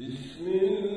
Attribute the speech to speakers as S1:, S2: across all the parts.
S1: Bismillah.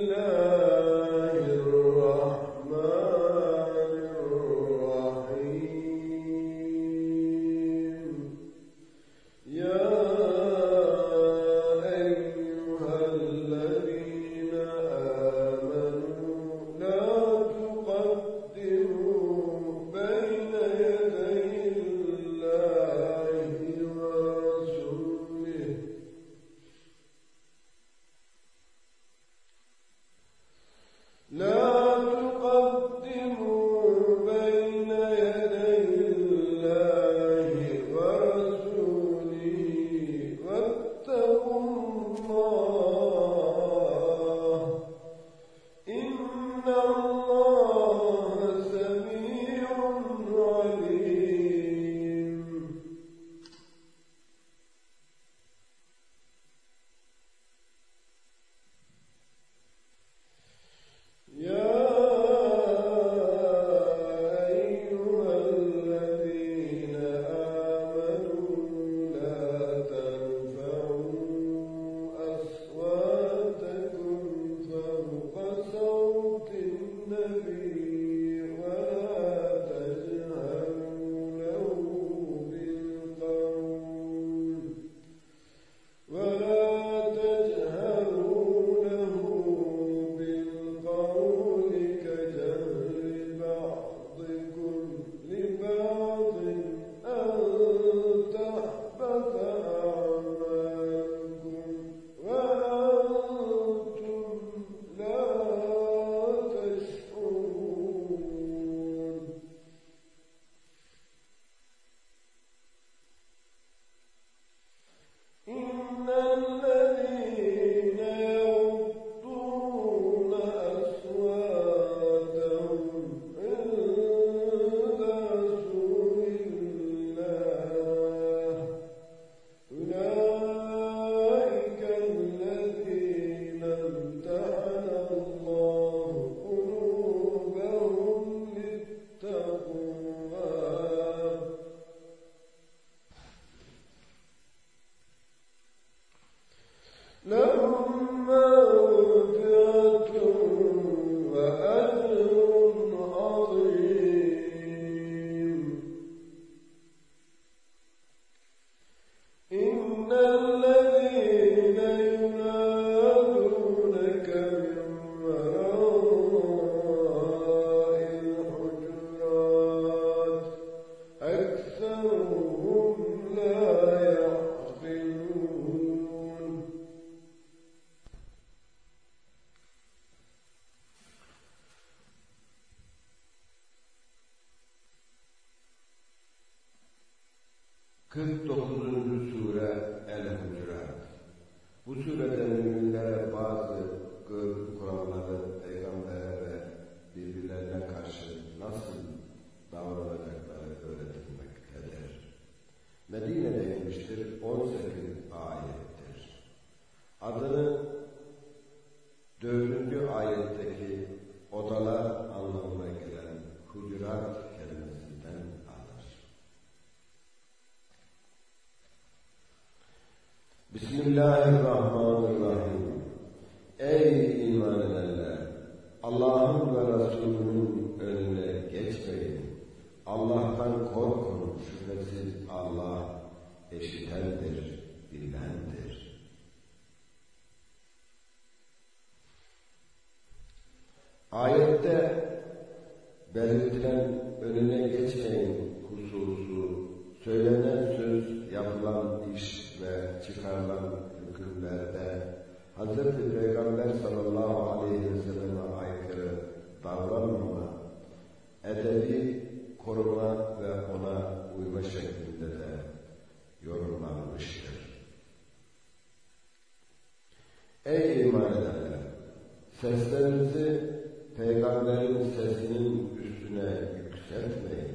S2: 49. Sure El-Hucurat Bu sureden müminlere bazı gırgın Allah'ın ve Resulünün önüne geçmeyin. Allah'tan korkun. Şüphesiz Allah eşitendir, bilendir. Ayette belirtilen önüne geçmeyin hususu, söylenen söz, yapılan iş ve çıkarılan hükümlerde Hz. Peygamber ederler. Seslerinizi Peygamberin sesinin üstüne yükseltmeyin.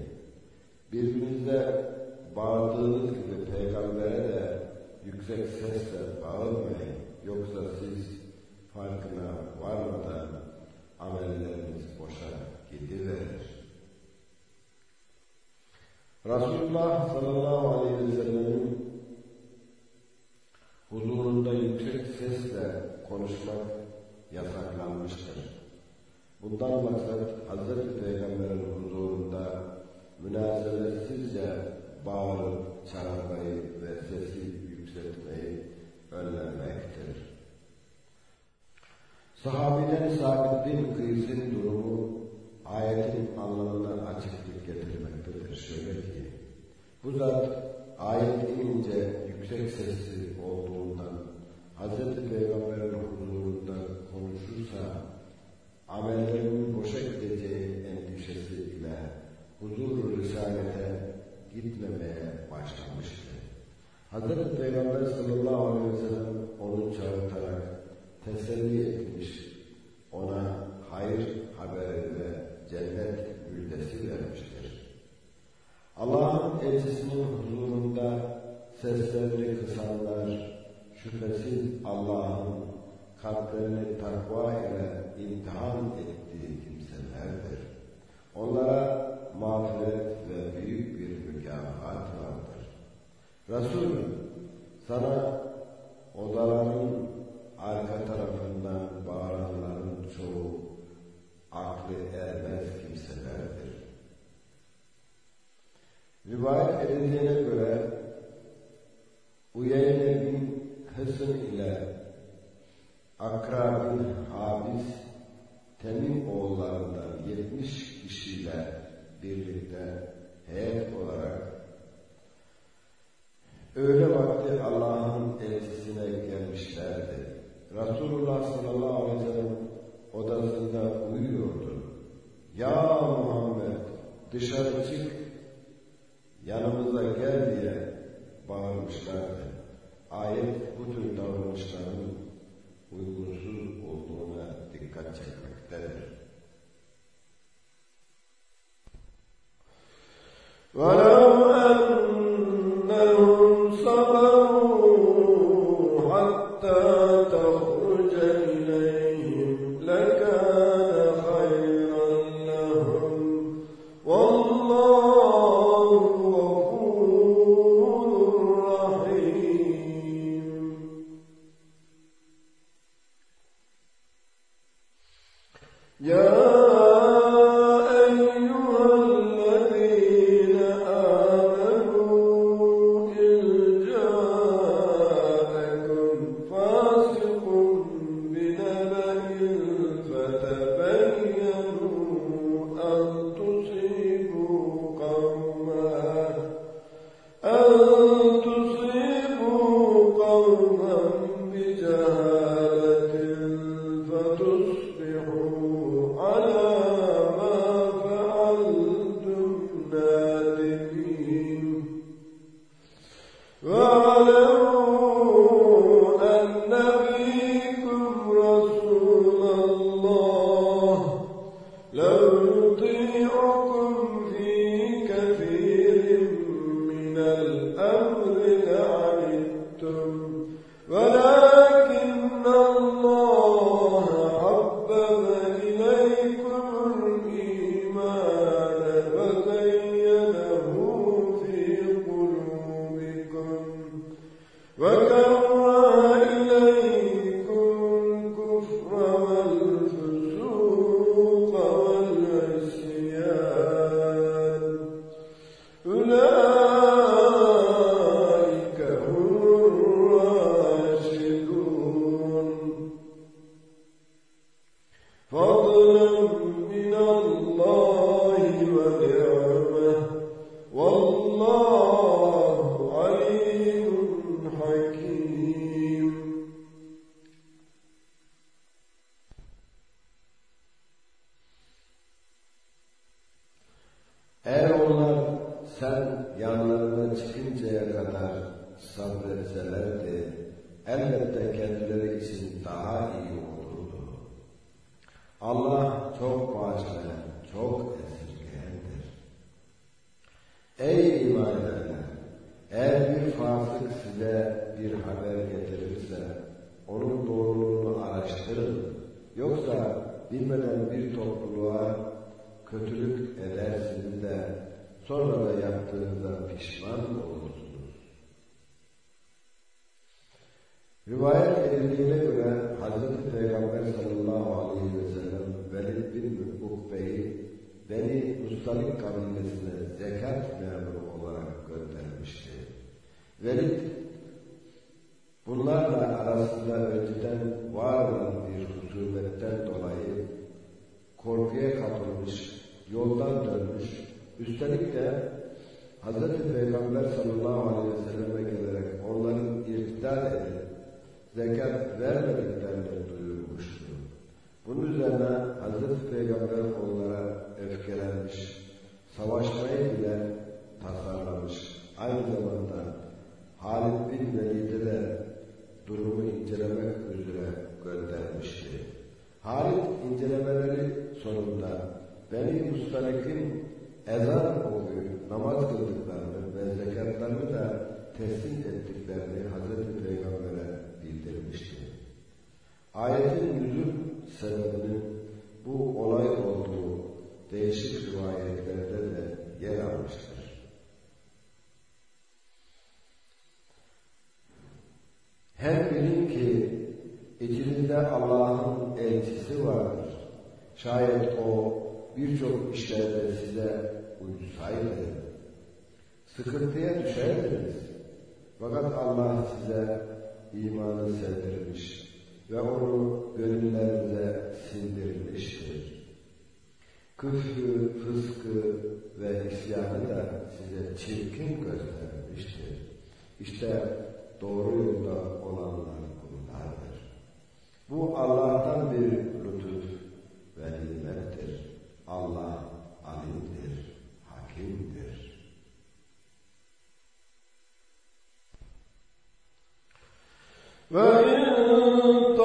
S2: Birbirinize bağırdığınız gibi Peygamber'e de yüksek sesle bağırmayın. Yoksa siz farkına varmadan amelleriniz boşa gidiverir. Resulullah sallallahu aleyhi ve sellem'in huzurunda yüksek sesle konuşmak yasaklanmıştır. Bundan maksat Hazreti Peygamber'in huzurunda münasebetsizce bağırıp çağırmayı ve sesi yükseltmeyi önlemektir. Sahabiden Sabit bin Kıyıs'ın durumu ayetin anlamına açıklık getirmektedir. Şöyle ki, bu zat ayet inince yüksek sesli olduğunda Hazreti Peygamber'in huzurunda konuşursa amellerinin boşa gideceği endişesiyle huzur-u risalete gitmemeye başlamıştı. Hazreti Peygamber sallallahu aleyhi ve sellem onu çağırtarak teselli etmiş, ona hayır haberi ve cennet müjdesi vermiştir. Allah'ın elçisinin huzurunda seslerini kısanlar, şüphesiz Allah'ın kalplerini takva ile imtihan ettiği kimselerdir. Onlara mağfiret ve büyük bir mükafat vardır. Resul sana odaların arka tarafından bağıranların çoğu aklı ermez kimselerdir. Rivayet edildiğine göre Uyeyne bin Hısn ile Akra bin Habis temin oğullarından 70 kişiyle birlikte heyet olarak öğle vakti Allah'ın elçisine gelmişlerdi. Resulullah sallallahu aleyhi ve sellem
S1: Yeah. فضلا من الله ونعمه والله
S2: bilmeden bir topluluğa kötülük edersiniz de sonra da yaptığınızda pişman olursunuz. Rivayet edildiğine göre Hazreti Peygamber sallallahu aleyhi ve sellem Velid bin Ukbe'yi Beni Mustalik kabinesine zekat memuru olarak göndermişti. Velid bunlarla arasında önceden var olan bir husumetten dolayı korkuya katılmış, yoldan dönmüş, üstelik de Hz. Peygamber sallallahu aleyhi ve selleme gelerek onların irtidat edip zekat vermediklerini duyurmuştu. Bunun üzerine Hz. Peygamber onlara öfkelenmiş, savaşmayı bile tasarlamış. Aynı zamanda Halid bin Velid'i de durumu incelemek üzere göndermişti. Halid incelemeleri sonunda beni müstarekin ezan okuyup namaz kıldıklarını ve zekatlarını da teslim ettiklerini Hazreti Peygamber'e bildirmişti. Ayetin nüzul sebebinin bu olay olduğu değişik rivayetlerde de yer almıştır. Her bilin ki içinde Allah'ın elçisi vardır. Şayet o birçok işlerde size uyusaydınız, sıkıntıya düşerdiniz. Fakat Allah size imanı sevdirmiş ve onu gönüllerinize sindirilmiştir. Küfrü, fıskı ve isyanı da size çirkin göstermiştir. İşte doğru yolda olanlar bunlardır. Bu Allah'tan bir lütuf ve Allah alimdir, hakimdir.
S1: Ve in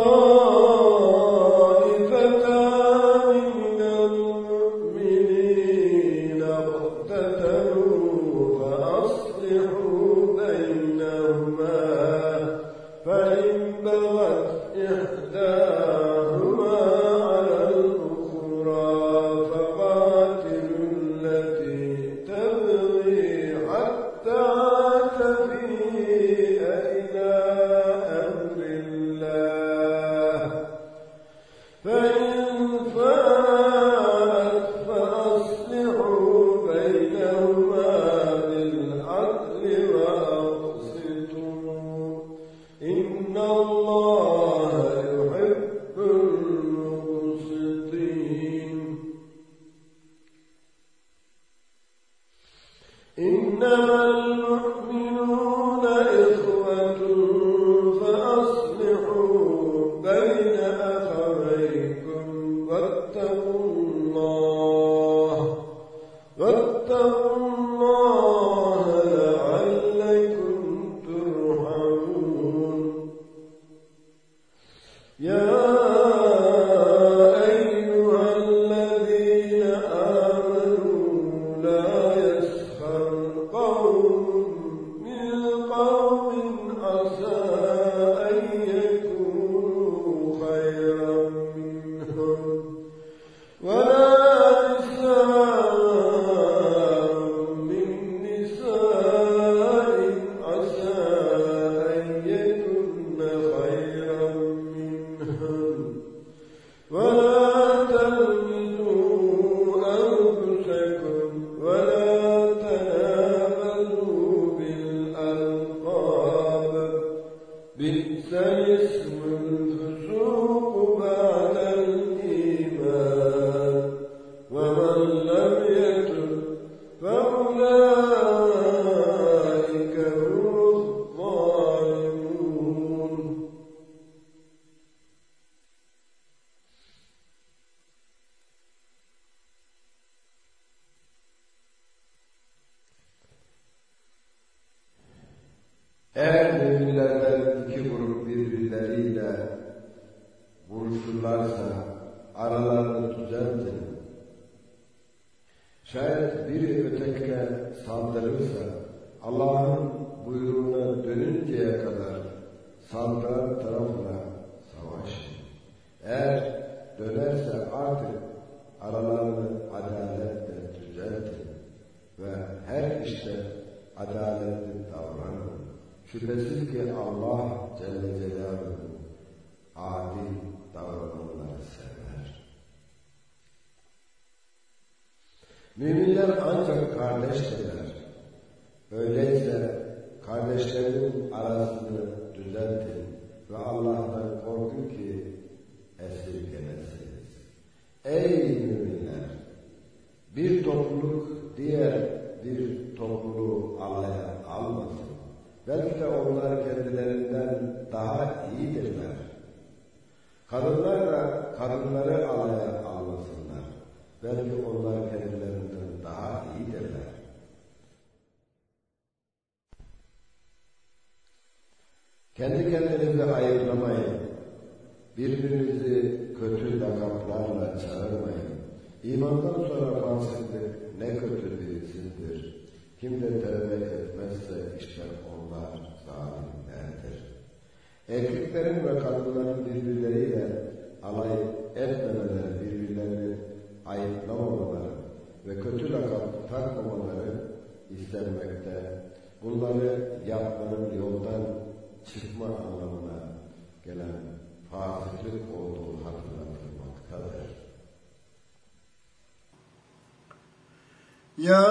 S1: إنما
S2: iki birbirleriyle buluşurlarsa aralarını düzeltin. Şayet biri ötekine saldırırsa Allah'ın buyruğuna dönünceye kadar saldıran tarafına savaş. Eğer dönerse artık aralarını adaletle düzeltin ve her işte adaletli davranın. Şüphesiz ki Allah Celle Celaluhu adil davrananları sever. Müminler ancak kardeşler. Öyleyse kardeşlerinin arasını düzeltin ve Allah'tan korkun ki esirgemezsiniz. Ey müminler! Bir topluluk diğer bir topluluğu alaya almasın. Belki de onlar kendilerinden daha iyidirler.
S1: Kadınlar da kadınları anlayan
S2: anlasınlar. Belki onlar kendilerinden daha iyidirler. Kendi kendinizi ayırlamayın. Birbirinizi kötü lakaplarla çağırmayın. İmandan sonra fazla erkeklerin ve kadınların birbirleriyle alay etmemeleri, birbirlerini ayıplamamaları ve kötü lakap takmamaları istenmekte. Bunları yapmanın yoldan çıkma anlamına gelen fasıklık olduğu hatırlatılmaktadır. Ya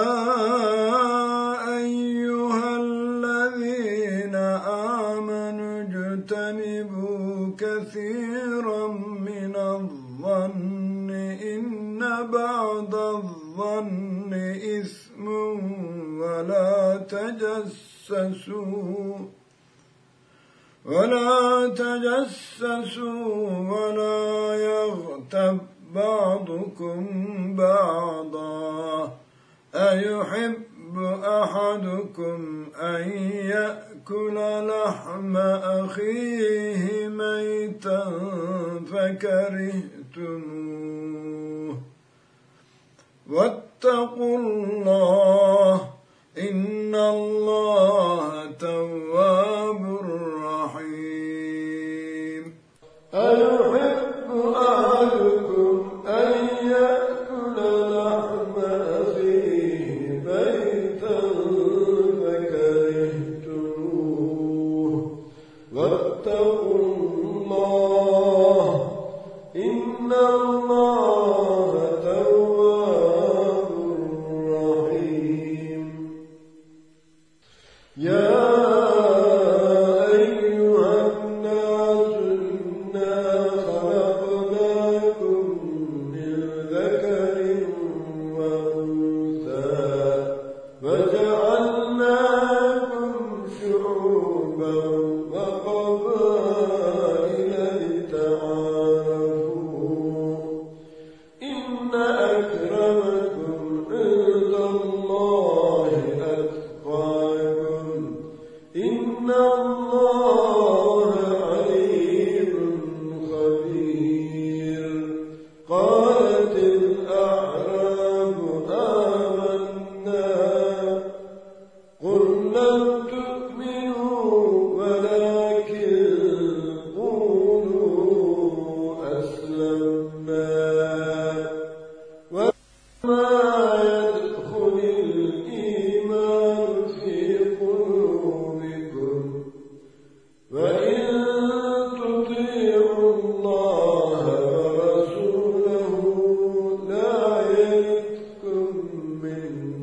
S1: بعد الظن إثم ولا تجسسوا ولا تجسسوا ولا يغتب بعضكم بعضا أيحب أحدكم أن يأكل لحم أخيه ميتا فكرهتموه واتقوا الله إن الله تواب رحيم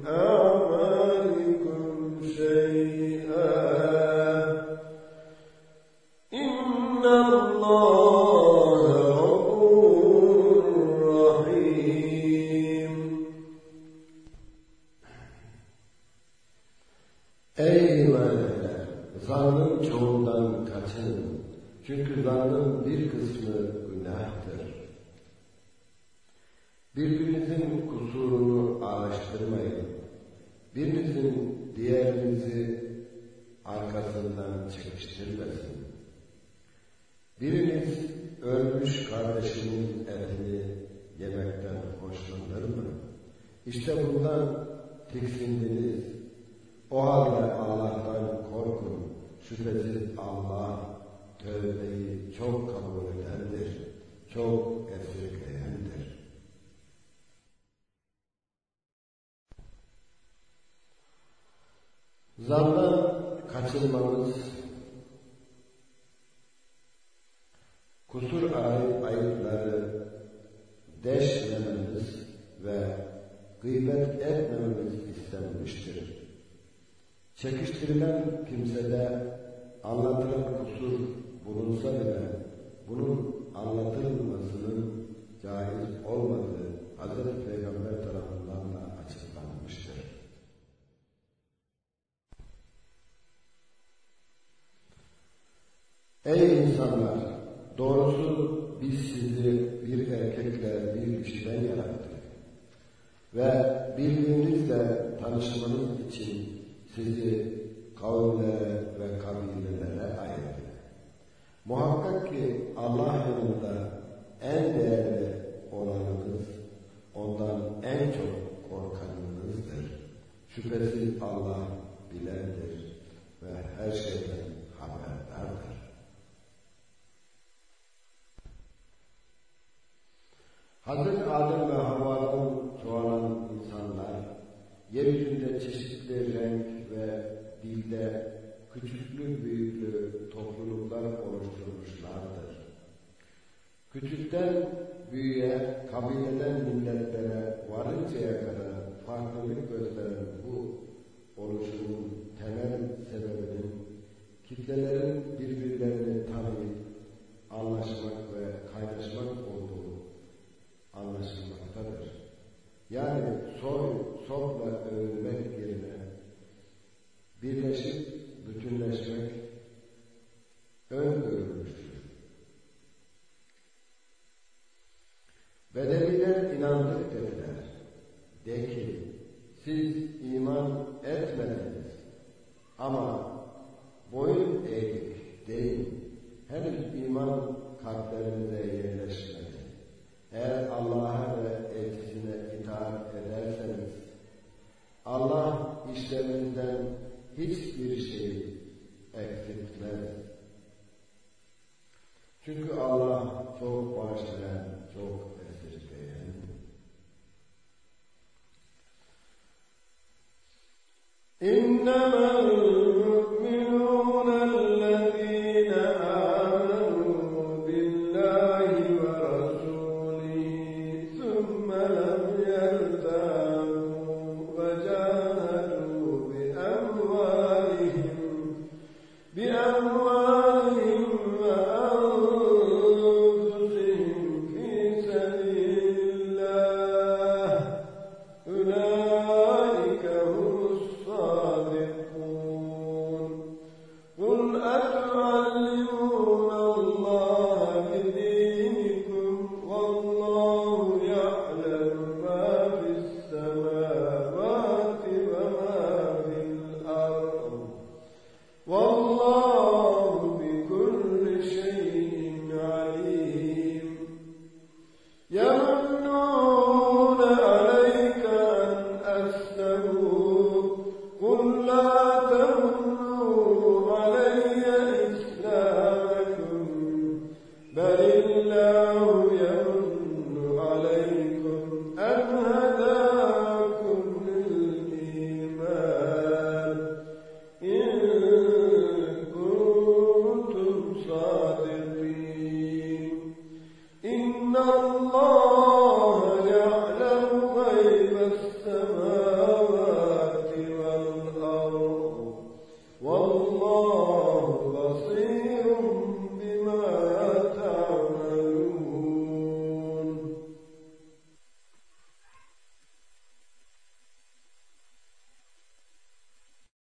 S1: أن
S2: İşte bundan tiksindiniz. O halde Allah'tan korkun. Şüphesiz Allah tövbeyi çok kabul edendir, çok esirgeyendir. Zandan kaçınmamız,
S1: kusur ayıpları
S2: deşlememiz ve gıybet etmememiz istenmiştir. Çekiştirilen kimsede anlatılan kusur bulunsa bile bunun anlatılmasının caiz olmadığı Hz. Peygamber tarafından da açıklanmıştır. Ey insanlar! Doğrusu biz sizi bir erkekle bir kişiden yarattık ve birbirinizle tanışmanız için sizi kavimlere ve kabilelere ayırdı. Muhakkak ki Allah yolunda en değerli olanınız, ondan en çok korkanınızdır. Şüphesiz Allah bilendir ve her şeyden haberdardır. Hazreti Adem ve Havva'nın çoğalan yeryüzünde çeşitli renk ve dilde küçüklü büyüklü topluluklar oluşturmuşlardır. Küçükten büyüğe, kabileden milletlere varıncaya kadar farklılık gösteren bu oluşumun temel sebebinin kitlelerin birbirlerini tanıyıp anlaşmak ve kaynaşmak olduğu anlaşılmaktadır. Yani soy, sopla övünmek yerine birleşip bütünleşmek ön görülmüştür. Bedeviler inandı dediler. De ki, siz iman etmediniz ama boyun eğdik deyin, henüz iman kalplerinize yerleşmedi. Eğer Allah'a ve inkar ederseniz, Allah işlerinden hiçbir şey eksiltmez. Çünkü Allah çok bağışlayan, çok
S1: esirgeyen. İnnemel